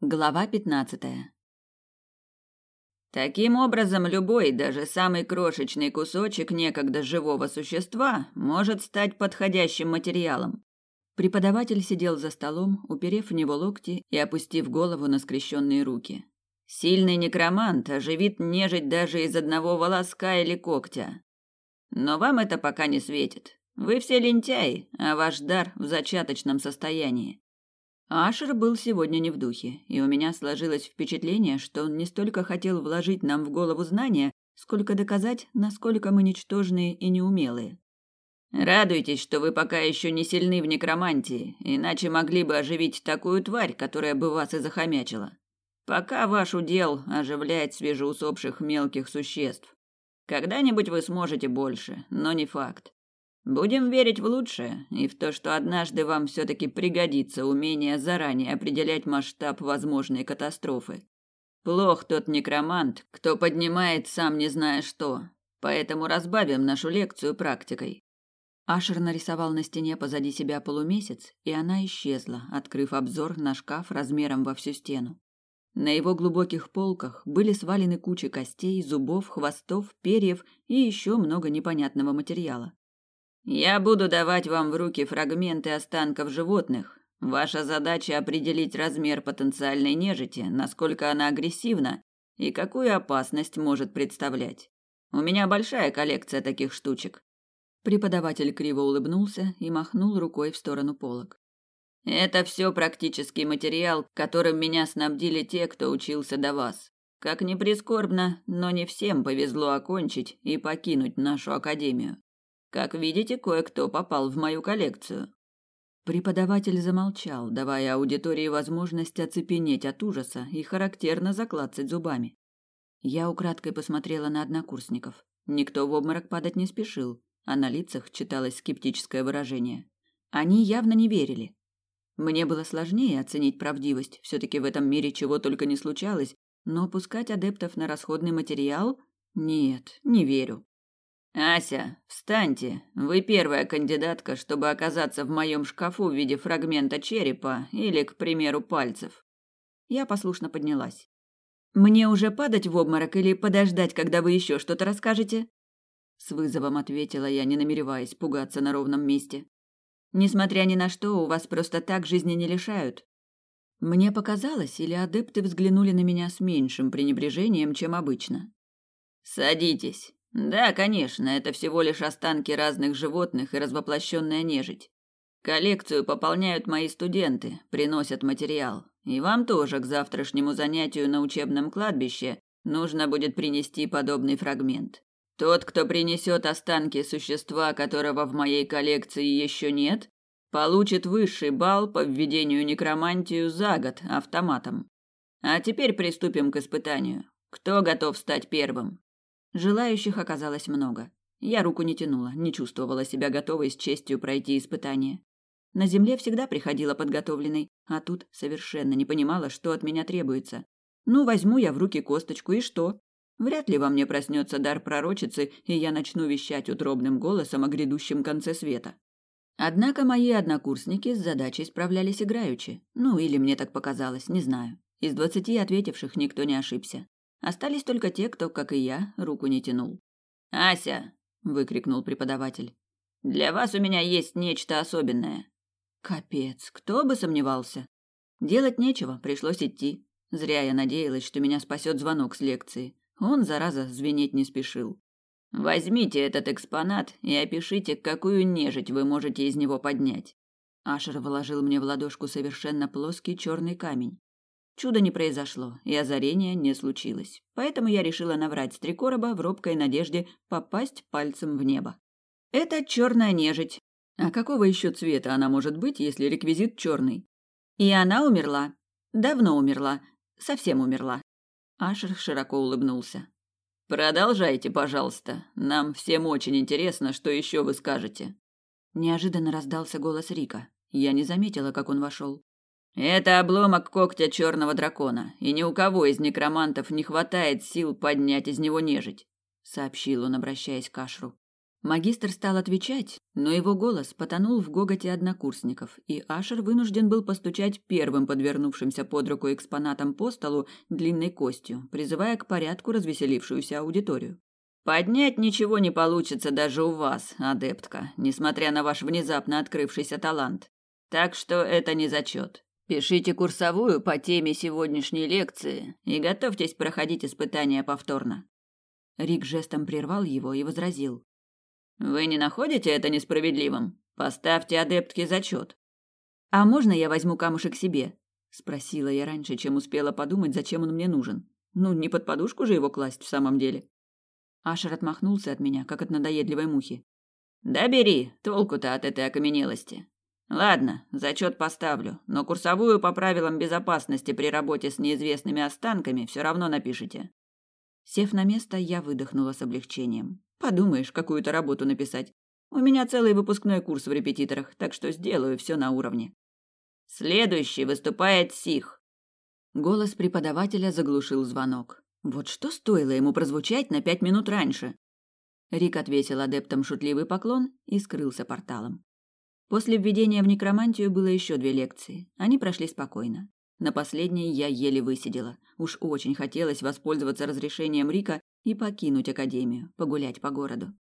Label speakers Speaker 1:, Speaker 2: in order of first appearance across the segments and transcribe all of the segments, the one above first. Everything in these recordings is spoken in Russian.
Speaker 1: Глава пятнадцатая.
Speaker 2: Таким образом, любой, даже самый крошечный кусочек некогда живого существа может стать подходящим материалом.
Speaker 1: Преподаватель сидел за столом, уперев в него локти и опустив голову на скрещенные руки.
Speaker 2: Сильный некромант оживит нежить даже из одного волоска или когтя. Но вам это пока не светит. Вы все лентяи, а ваш дар в зачаточном состоянии.
Speaker 1: Ашер был сегодня не в духе, и у меня сложилось впечатление, что он не столько хотел вложить нам в голову знания, сколько доказать, насколько мы ничтожные и неумелые.
Speaker 2: Радуйтесь, что вы пока еще не сильны в некромантии, иначе могли бы оживить такую тварь, которая бы вас и захомячила. Пока ваш удел оживлять свежеусопших мелких существ. Когда-нибудь вы сможете больше, но не факт. Будем верить в лучшее и в то, что однажды вам все-таки пригодится умение заранее определять масштаб возможной катастрофы. Плох тот некромант, кто поднимает сам не зная что. Поэтому разбавим нашу лекцию практикой.
Speaker 1: Ашер нарисовал на стене позади себя полумесяц, и она исчезла, открыв обзор на шкаф размером во всю стену. На его глубоких полках были свалены кучи костей, зубов, хвостов, перьев и еще много непонятного материала.
Speaker 2: Я буду давать вам в руки фрагменты останков животных. Ваша задача определить размер потенциальной нежити, насколько она агрессивна и какую опасность может представлять. У меня большая коллекция таких штучек.
Speaker 1: Преподаватель криво улыбнулся и махнул рукой в сторону полок.
Speaker 2: Это все практический материал, которым меня снабдили те, кто учился до вас. Как ни прискорбно, но не всем повезло окончить и покинуть нашу академию. Как видите, кое-кто попал в мою коллекцию.
Speaker 1: Преподаватель замолчал, давая аудитории возможность оцепенеть от ужаса и характерно заклацать зубами. Я украдкой посмотрела на однокурсников. Никто в обморок падать не спешил, а на лицах читалось скептическое выражение. Они явно не верили. Мне было сложнее оценить правдивость, все таки в этом мире чего только не случалось, но пускать адептов на расходный материал? Нет, не верю.
Speaker 2: Ася, встаньте. Вы первая кандидатка, чтобы оказаться в моем шкафу в виде фрагмента черепа или, к примеру, пальцев.
Speaker 1: Я послушно поднялась. Мне уже падать в обморок или подождать, когда вы еще что-то расскажете? С вызовом ответила я, не намереваясь пугаться на ровном месте. Несмотря ни на что, у вас просто так жизни не лишают. Мне показалось, или адепты взглянули на меня с меньшим пренебрежением, чем обычно.
Speaker 2: Садитесь. Да, конечно, это всего лишь останки разных животных и развоплощенная нежить. Коллекцию пополняют мои студенты, приносят материал. И вам тоже к завтрашнему занятию на учебном кладбище нужно будет принести подобный фрагмент. Тот, кто принесет останки существа, которого в моей коллекции еще нет, получит высший балл по введению некромантию за год автоматом. А теперь приступим к испытанию. Кто готов стать первым?
Speaker 1: Желающих оказалось много. Я руку не тянула, не чувствовала себя готовой с честью пройти испытание. На земле всегда приходила подготовленной, а тут совершенно не понимала, что от меня требуется. Ну, возьму я в руки косточку, и что? Вряд ли во мне проснется дар пророчицы, и я начну вещать утробным голосом о грядущем конце света. Однако мои однокурсники с задачей справлялись играючи. Ну, или мне так показалось, не знаю. Из двадцати ответивших никто не ошибся. Остались только те, кто, как и я, руку не тянул.
Speaker 2: «Ася!» – выкрикнул преподаватель. «Для вас у меня есть нечто особенное».
Speaker 1: Капец, кто бы сомневался. Делать нечего, пришлось идти. Зря я надеялась, что меня спасет звонок с лекции. Он, зараза, звенеть не спешил.
Speaker 2: «Возьмите этот экспонат и опишите, какую нежить вы можете из него поднять».
Speaker 1: Ашер вложил мне в ладошку совершенно плоский черный камень. Чуда не произошло, и озарения не случилось. Поэтому я решила наврать с три короба в робкой надежде попасть пальцем в небо. Это черная нежить. А какого еще цвета она может быть, если реквизит черный? И она умерла. Давно умерла. Совсем умерла. Ашер широко улыбнулся.
Speaker 2: Продолжайте, пожалуйста. Нам всем очень интересно, что еще вы скажете.
Speaker 1: Неожиданно раздался голос Рика. Я не заметила, как он вошел.
Speaker 2: Это обломок когтя черного дракона, и ни у кого из некромантов не хватает сил поднять из него нежить, сообщил он, обращаясь к Ашру.
Speaker 1: Магистр стал отвечать, Но его голос потонул в гоготе однокурсников, и Ашер вынужден был постучать первым подвернувшимся под руку экспонатом по столу длинной костью, призывая к порядку развеселившуюся аудиторию. «Поднять ничего не получится даже у вас, адептка, несмотря на ваш внезапно открывшийся талант. Так что это не зачет. Пишите курсовую по теме сегодняшней лекции и готовьтесь проходить испытания повторно». Рик жестом прервал его и возразил. Вы не находите это несправедливым? Поставьте адептке зачет. А можно я возьму камушек себе? спросила я раньше, чем успела подумать, зачем он мне нужен. Ну, не под подушку же его класть в самом деле. Ашер отмахнулся от меня, как от надоедливой мухи. Да бери, толку-то от этой окаменелости. Ладно, зачет поставлю, но курсовую по правилам безопасности при работе с неизвестными останками все равно напишите. Сев на место, я выдохнула с облегчением. Подумаешь, какую-то работу написать. У меня целый выпускной курс в репетиторах, так что сделаю все на уровне. Следующий выступает Сих. Голос преподавателя заглушил звонок. Вот что стоило ему прозвучать на пять минут раньше? Рик ответил адептам шутливый поклон и скрылся порталом. После введения в некромантию было еще две лекции. Они прошли спокойно. На последней я еле высидела. Уж очень хотелось воспользоваться разрешением Рика и покинуть академию, погулять по городу.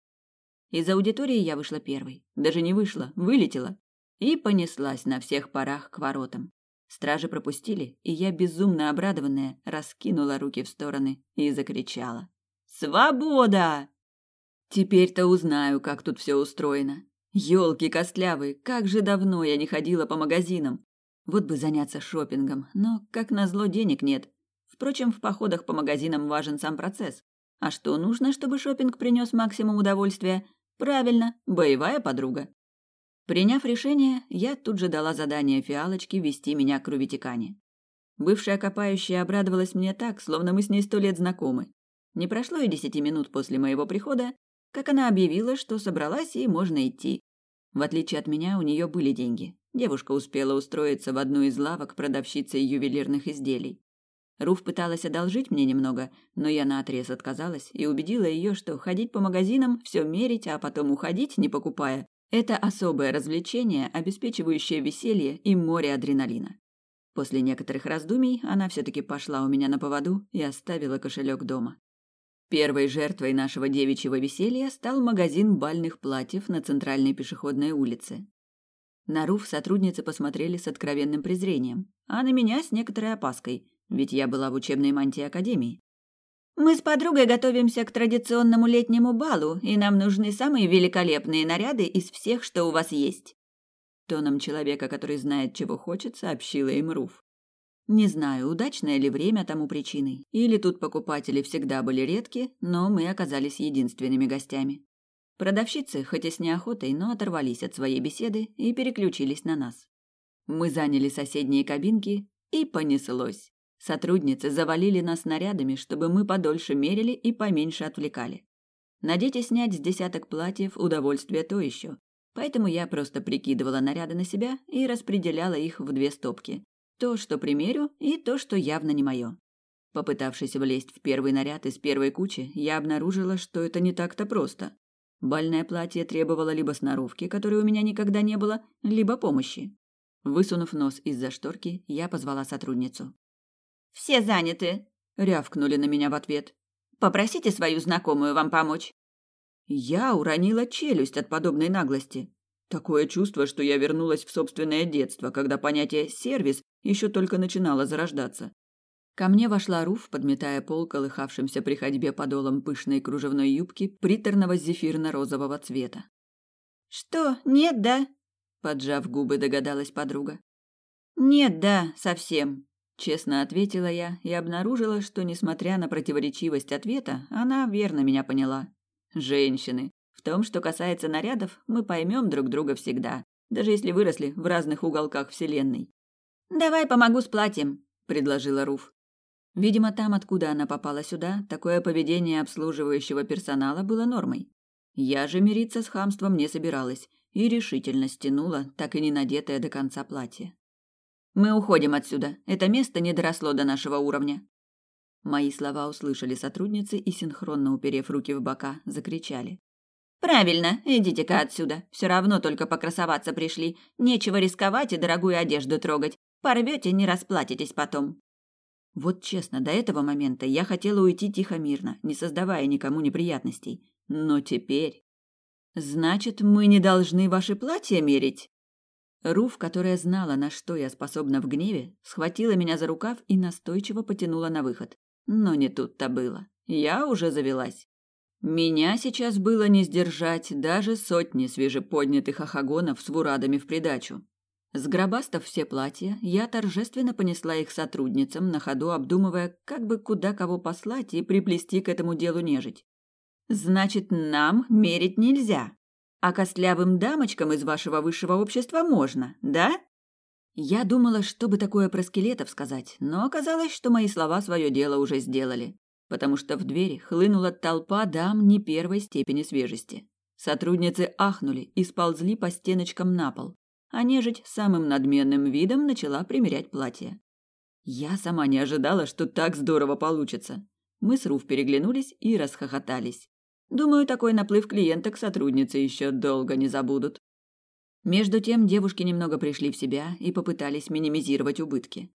Speaker 1: Из аудитории я вышла первой. Даже не вышла, вылетела. И понеслась на всех парах к воротам. Стражи пропустили, и я, безумно обрадованная, раскинула руки в стороны и закричала. «Свобода!» Теперь-то узнаю, как тут все устроено. Ёлки костлявые, как же давно я не ходила по магазинам. Вот бы заняться шопингом, но, как назло, денег нет. Впрочем, в походах по магазинам важен сам процесс. А что нужно, чтобы шопинг принес максимум удовольствия? Правильно, боевая подруга. Приняв решение, я тут же дала задание фиалочке вести меня к Рувитикане. Бывшая копающая обрадовалась мне так, словно мы с ней сто лет знакомы. Не прошло и десяти минут после моего прихода, как она объявила, что собралась и можно идти. В отличие от меня, у нее были деньги. Девушка успела устроиться в одну из лавок продавщицей ювелирных изделий. Руф пыталась одолжить мне немного, но я наотрез отказалась и убедила ее, что ходить по магазинам, все мерить, а потом уходить, не покупая, это особое развлечение, обеспечивающее веселье и море адреналина. После некоторых раздумий она все-таки пошла у меня на поводу и оставила кошелек дома. Первой жертвой нашего девичьего веселья стал магазин бальных платьев на центральной пешеходной улице. На Руф сотрудницы посмотрели с откровенным презрением, а на меня с некоторой опаской – ведь я была в учебной мантии академии. Мы с подругой готовимся к традиционному летнему балу, и нам нужны самые великолепные наряды из всех, что у вас есть. Тоном человека, который знает, чего хочет, сообщила им Руф. Не знаю, удачное ли время тому причиной, или тут покупатели всегда были редки, но мы оказались единственными гостями. Продавщицы, хоть и с неохотой, но оторвались от своей беседы и переключились на нас. Мы заняли соседние кабинки, и понеслось. Сотрудницы завалили нас нарядами, чтобы мы подольше мерили и поменьше отвлекали. Надеть и снять с десяток платьев – удовольствие то еще. Поэтому я просто прикидывала наряды на себя и распределяла их в две стопки. То, что примерю, и то, что явно не мое. Попытавшись влезть в первый наряд из первой кучи, я обнаружила, что это не так-то просто. Бальное платье требовало либо сноровки, которой у меня никогда не было, либо помощи. Высунув нос из-за шторки, я позвала сотрудницу. «Все заняты», — рявкнули на меня в ответ. «Попросите свою знакомую вам помочь». Я уронила челюсть от подобной наглости. Такое чувство, что я вернулась в собственное детство, когда понятие «сервис» еще только начинало зарождаться. Ко мне вошла Руф, подметая пол колыхавшимся при ходьбе подолом пышной кружевной юбки приторного зефирно-розового цвета. «Что, нет, да?» – поджав губы, догадалась подруга. «Нет, да, совсем», Честно ответила я и обнаружила, что, несмотря на противоречивость ответа, она верно меня поняла. Женщины. В том, что касается нарядов, мы поймем друг друга всегда, даже если выросли в разных уголках Вселенной. «Давай помогу с платьем», — предложила Руф. Видимо, там, откуда она попала сюда, такое поведение обслуживающего персонала было нормой. Я же мириться с хамством не собиралась и решительно стянула так и не надетое до конца платье. Мы уходим отсюда. Это место не доросло до нашего уровня. Мои слова услышали сотрудницы и синхронно уперев руки в бока, закричали: Правильно, идите-ка отсюда. Все равно только покрасоваться пришли. Нечего рисковать и дорогую одежду трогать. Порвете, не расплатитесь потом. Вот честно, до этого момента я хотела уйти тихо-мирно, не создавая никому неприятностей. Но теперь... Значит, мы не должны ваши платья мерить? Руф, которая знала, на что я способна в гневе, схватила меня за рукав и настойчиво потянула на выход. Но не тут-то было. Я уже завелась. Меня сейчас было не сдержать даже сотни свежеподнятых ахагонов с вурадами в придачу. Сгробастав все платья, я торжественно понесла их сотрудницам, на ходу обдумывая, как бы куда кого послать и приплести к этому делу нежить. «Значит, нам мерить нельзя, а костлявым дамочкам из вашего высшего общества можно, да?» Я думала, чтобы такое про скелетов сказать, но оказалось, что мои слова свое дело уже сделали, потому что в двери хлынула толпа дам не первой степени свежести. Сотрудницы ахнули и сползли по стеночкам на пол, а нежить самым надменным видом начала примерять платье. Я сама не ожидала, что так здорово получится. Мы с Руф переглянулись и расхохотались. Думаю, такой наплыв клиенток сотрудницы еще долго не забудут. Между тем девушки немного пришли в себя и попытались минимизировать убытки.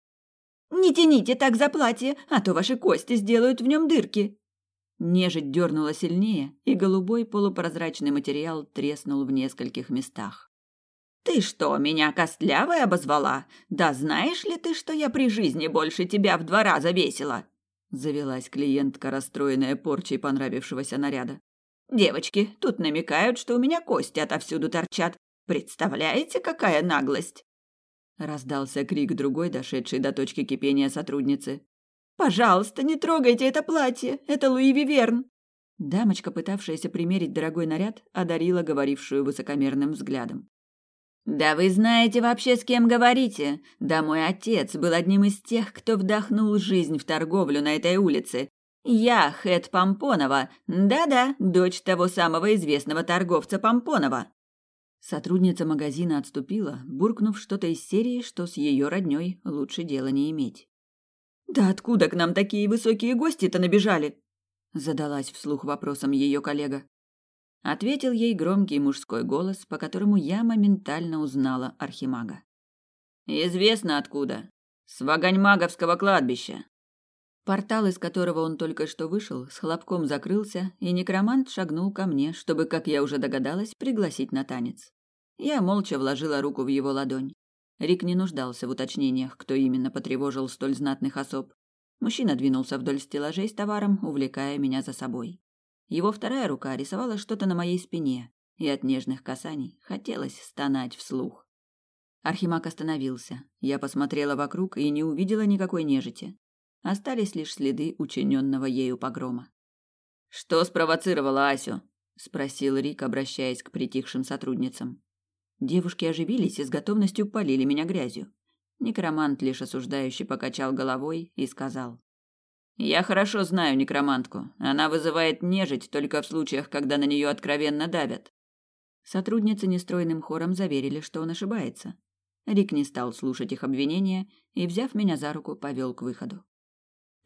Speaker 1: «Не тяните так за платье, а то ваши кости сделают в нем дырки!» Нежить дернула сильнее, и голубой полупрозрачный материал треснул в нескольких местах. «Ты что, меня костлявой обозвала? Да знаешь ли ты, что я при жизни больше тебя в два раза весила?» Завелась клиентка, расстроенная порчей понравившегося наряда. «Девочки, тут намекают, что у меня кости отовсюду торчат, Представляете, какая наглость? Раздался крик другой, дошедшей до точки кипения сотрудницы. Пожалуйста, не трогайте это платье, это Луи Виверн. Дамочка, пытавшаяся примерить дорогой наряд, одарила говорившую высокомерным взглядом. «Да вы знаете вообще, с кем говорите? Да мой отец был одним из тех, кто вдохнул жизнь в торговлю на этой улице. Я Хэт Помпонова, да-да, дочь того самого известного торговца Помпонова. Сотрудница магазина отступила, буркнув что-то из серии, что с ее родней лучше дела не иметь. «Да откуда к нам такие высокие гости-то набежали?» Задалась вслух вопросом ее коллега. Ответил ей громкий мужской голос, по которому я моментально узнала архимага. «Известно откуда. С Ваганьмаговского кладбища». Портал, из которого он только что вышел, с хлопком закрылся, и некромант шагнул ко мне, чтобы, как я уже догадалась, пригласить на танец. Я молча вложила руку в его ладонь. Рик не нуждался в уточнениях, кто именно потревожил столь знатных особ. Мужчина двинулся вдоль стеллажей с товаром, увлекая меня за собой. Его вторая рука рисовала что-то на моей спине, и от нежных касаний хотелось стонать вслух. Архимаг остановился. Я посмотрела вокруг и не увидела никакой нежити. Остались лишь следы учиненного ею погрома. «Что спровоцировало Асю?» – спросил Рик, обращаясь к притихшим сотрудницам. Девушки оживились и с готовностью полили меня грязью. Некромант лишь осуждающий покачал головой и сказал. «Я хорошо знаю некромантку. Она вызывает нежить только в случаях, когда на нее откровенно давят». Сотрудницы нестройным хором заверили, что он ошибается. Рик не стал слушать их обвинения и, взяв меня за руку, повел к выходу.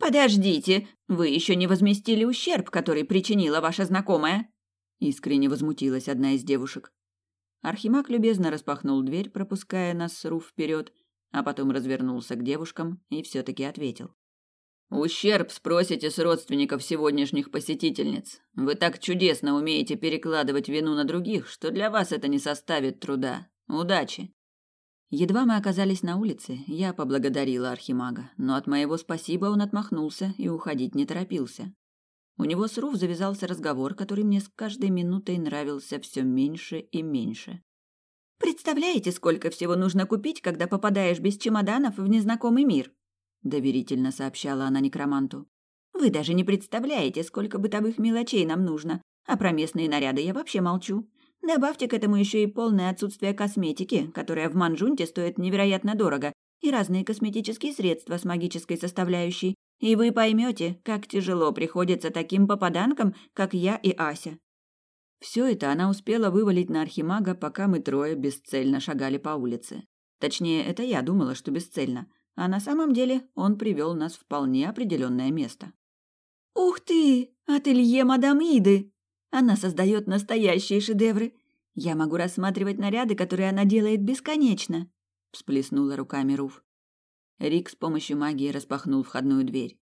Speaker 1: «Подождите, вы еще не возместили ущерб, который причинила ваша знакомая?» Искренне возмутилась одна из девушек. Архимаг любезно распахнул дверь, пропуская нас с Руф вперед, а потом развернулся к девушкам и все-таки ответил. «Ущерб спросите с родственников сегодняшних посетительниц. Вы так чудесно умеете перекладывать вину на других, что для вас это не составит труда. Удачи!» Едва мы оказались на улице, я поблагодарила архимага, но от моего спасибо он отмахнулся и уходить не торопился. У него с Руф завязался разговор, который мне с каждой минутой нравился все меньше и меньше. «Представляете, сколько всего нужно купить, когда попадаешь без чемоданов в незнакомый мир?» – доверительно сообщала она некроманту. «Вы даже не представляете, сколько бытовых мелочей нам нужно, а про местные наряды я вообще молчу. Добавьте к этому еще и полное отсутствие косметики, которая в Манжунте стоит невероятно дорого, и разные косметические средства с магической составляющей, и вы поймете, как тяжело приходится таким попаданкам, как я и Ася. Все это она успела вывалить на архимага, пока мы трое бесцельно шагали по улице. Точнее, это я думала, что бесцельно, а на самом деле он привел нас в вполне определенное место. «Ух ты! Ателье мадам Иды!» Она создает настоящие шедевры. Я могу рассматривать наряды, которые она делает бесконечно», — всплеснула руками Руф. Рик с помощью магии распахнул входную дверь.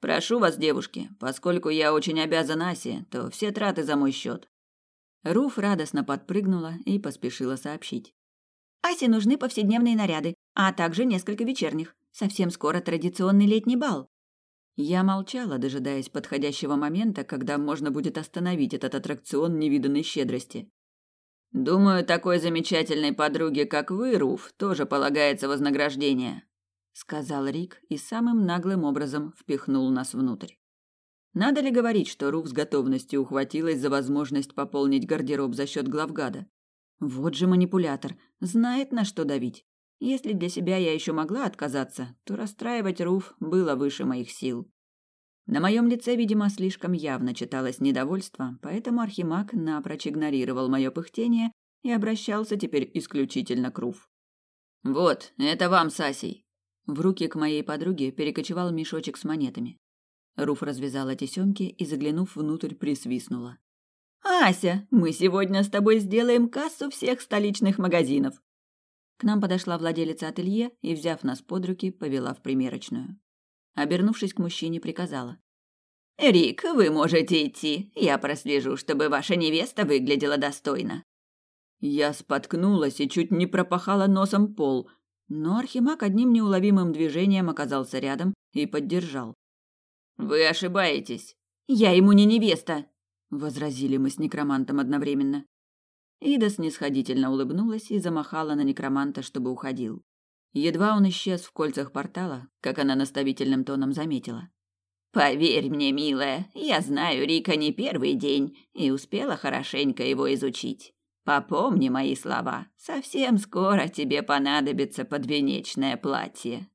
Speaker 2: «Прошу вас, девушки, поскольку я очень обязан Асе, то все траты за мой счет».
Speaker 1: Руф радостно подпрыгнула и поспешила сообщить. «Асе нужны повседневные наряды, а также несколько вечерних. Совсем скоро традиционный летний бал». Я молчала, дожидаясь подходящего момента, когда можно будет остановить этот аттракцион невиданной щедрости.
Speaker 2: «Думаю, такой замечательной подруге, как вы, Руф, тоже полагается вознаграждение», сказал Рик и самым наглым образом впихнул нас внутрь. Надо ли говорить, что Руф с готовностью ухватилась за возможность пополнить гардероб за счет главгада? Вот же манипулятор, знает на что давить. Если для себя я еще могла отказаться, то расстраивать Руф было выше моих сил. На моем лице, видимо, слишком явно читалось недовольство, поэтому Архимаг напрочь игнорировал мое пыхтение и обращался теперь исключительно к Руф. «Вот, это вам, Сасей.
Speaker 1: В руки к моей подруге перекочевал мешочек с монетами. Руф развязала тесемки и, заглянув внутрь, присвистнула. «Ася, мы сегодня с тобой сделаем кассу всех столичных магазинов!» К нам подошла владелица ателье и, взяв нас под руки, повела в примерочную. Обернувшись к мужчине, приказала.
Speaker 3: «Рик, вы можете идти. Я прослежу, чтобы ваша невеста выглядела достойно».
Speaker 2: Я споткнулась и чуть не пропахала носом пол, но Архимаг одним неуловимым движением оказался рядом и поддержал.
Speaker 3: «Вы ошибаетесь».
Speaker 1: «Я ему не невеста», — возразили мы с некромантом одновременно. Ида снисходительно улыбнулась и замахала на некроманта, чтобы уходил. Едва он исчез в кольцах портала, как она наставительным тоном заметила.
Speaker 3: «Поверь мне, милая, я знаю Рика не первый день и успела хорошенько его изучить. Попомни мои слова. Совсем скоро тебе понадобится подвенечное платье.